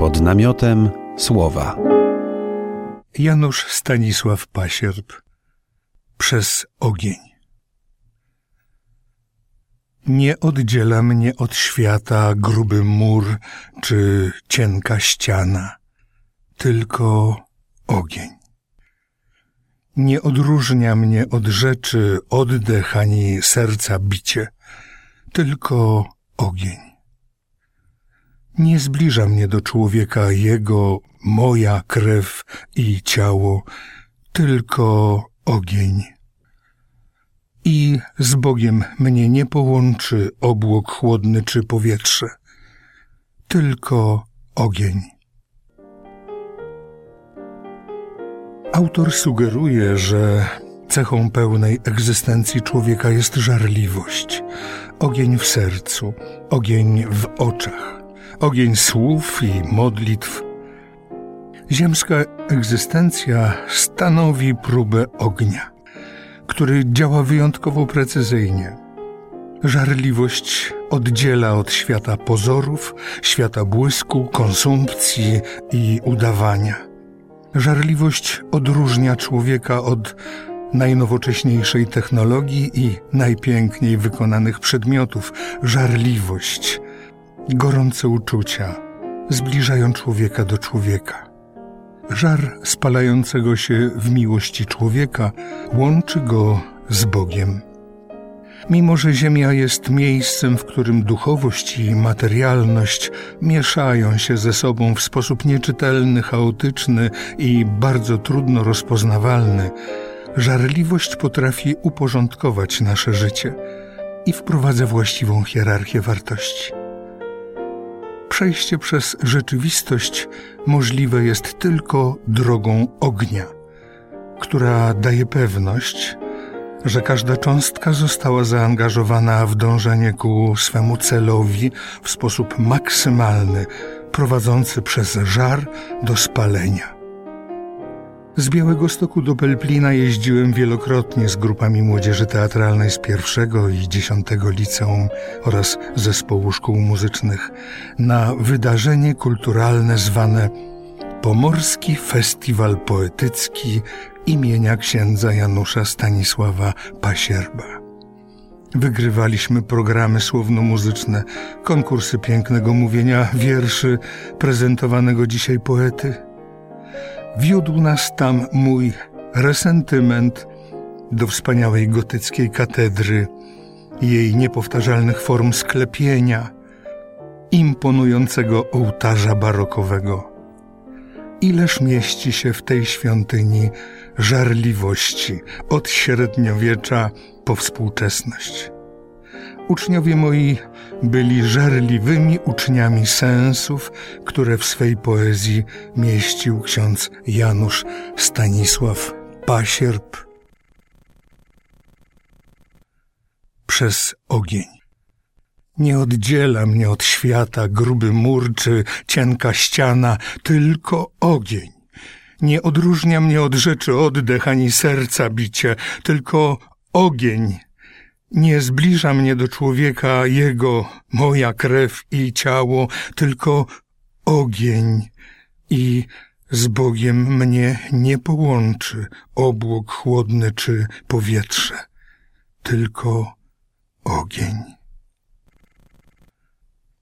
Pod namiotem słowa. Janusz Stanisław Pasierb Przez ogień Nie oddziela mnie od świata gruby mur czy cienka ściana, tylko ogień. Nie odróżnia mnie od rzeczy oddech ani serca bicie, tylko ogień. Nie zbliża mnie do człowieka jego, moja krew i ciało, tylko ogień. I z Bogiem mnie nie połączy obłok chłodny czy powietrze, tylko ogień. Autor sugeruje, że cechą pełnej egzystencji człowieka jest żarliwość, ogień w sercu, ogień w oczach, ogień słów i modlitw. Ziemska egzystencja stanowi próbę ognia, który działa wyjątkowo precyzyjnie. Żarliwość oddziela od świata pozorów, świata błysku, konsumpcji i udawania. Żarliwość odróżnia człowieka od najnowocześniejszej technologii i najpiękniej wykonanych przedmiotów. Żarliwość, gorące uczucia zbliżają człowieka do człowieka. Żar spalającego się w miłości człowieka łączy go z Bogiem. Mimo, że Ziemia jest miejscem, w którym duchowość i materialność mieszają się ze sobą w sposób nieczytelny, chaotyczny i bardzo trudno rozpoznawalny, żarliwość potrafi uporządkować nasze życie i wprowadza właściwą hierarchię wartości. Przejście przez rzeczywistość możliwe jest tylko drogą ognia, która daje pewność, że każda cząstka została zaangażowana w dążenie ku swemu celowi w sposób maksymalny, prowadzący przez żar do spalenia. Z Białego Stoku do Pelplina jeździłem wielokrotnie z grupami młodzieży teatralnej z pierwszego i dziesiątego liceum oraz zespołu szkół muzycznych na wydarzenie kulturalne zwane Pomorski Festiwal Poetycki imienia księdza Janusza Stanisława Pasierba. Wygrywaliśmy programy słowno-muzyczne, konkursy pięknego mówienia, wierszy prezentowanego dzisiaj poety. Wiódł nas tam mój resentyment do wspaniałej gotyckiej katedry, jej niepowtarzalnych form sklepienia, imponującego ołtarza barokowego ileż mieści się w tej świątyni żarliwości od średniowiecza po współczesność. Uczniowie moi byli żarliwymi uczniami sensów, które w swej poezji mieścił ksiądz Janusz Stanisław Pasierb przez ogień. Nie oddziela mnie od świata gruby mur czy cienka ściana, tylko ogień. Nie odróżnia mnie od rzeczy oddech ani serca bicie, tylko ogień. Nie zbliża mnie do człowieka jego, moja krew i ciało, tylko ogień. I z Bogiem mnie nie połączy obłok chłodny czy powietrze, tylko ogień.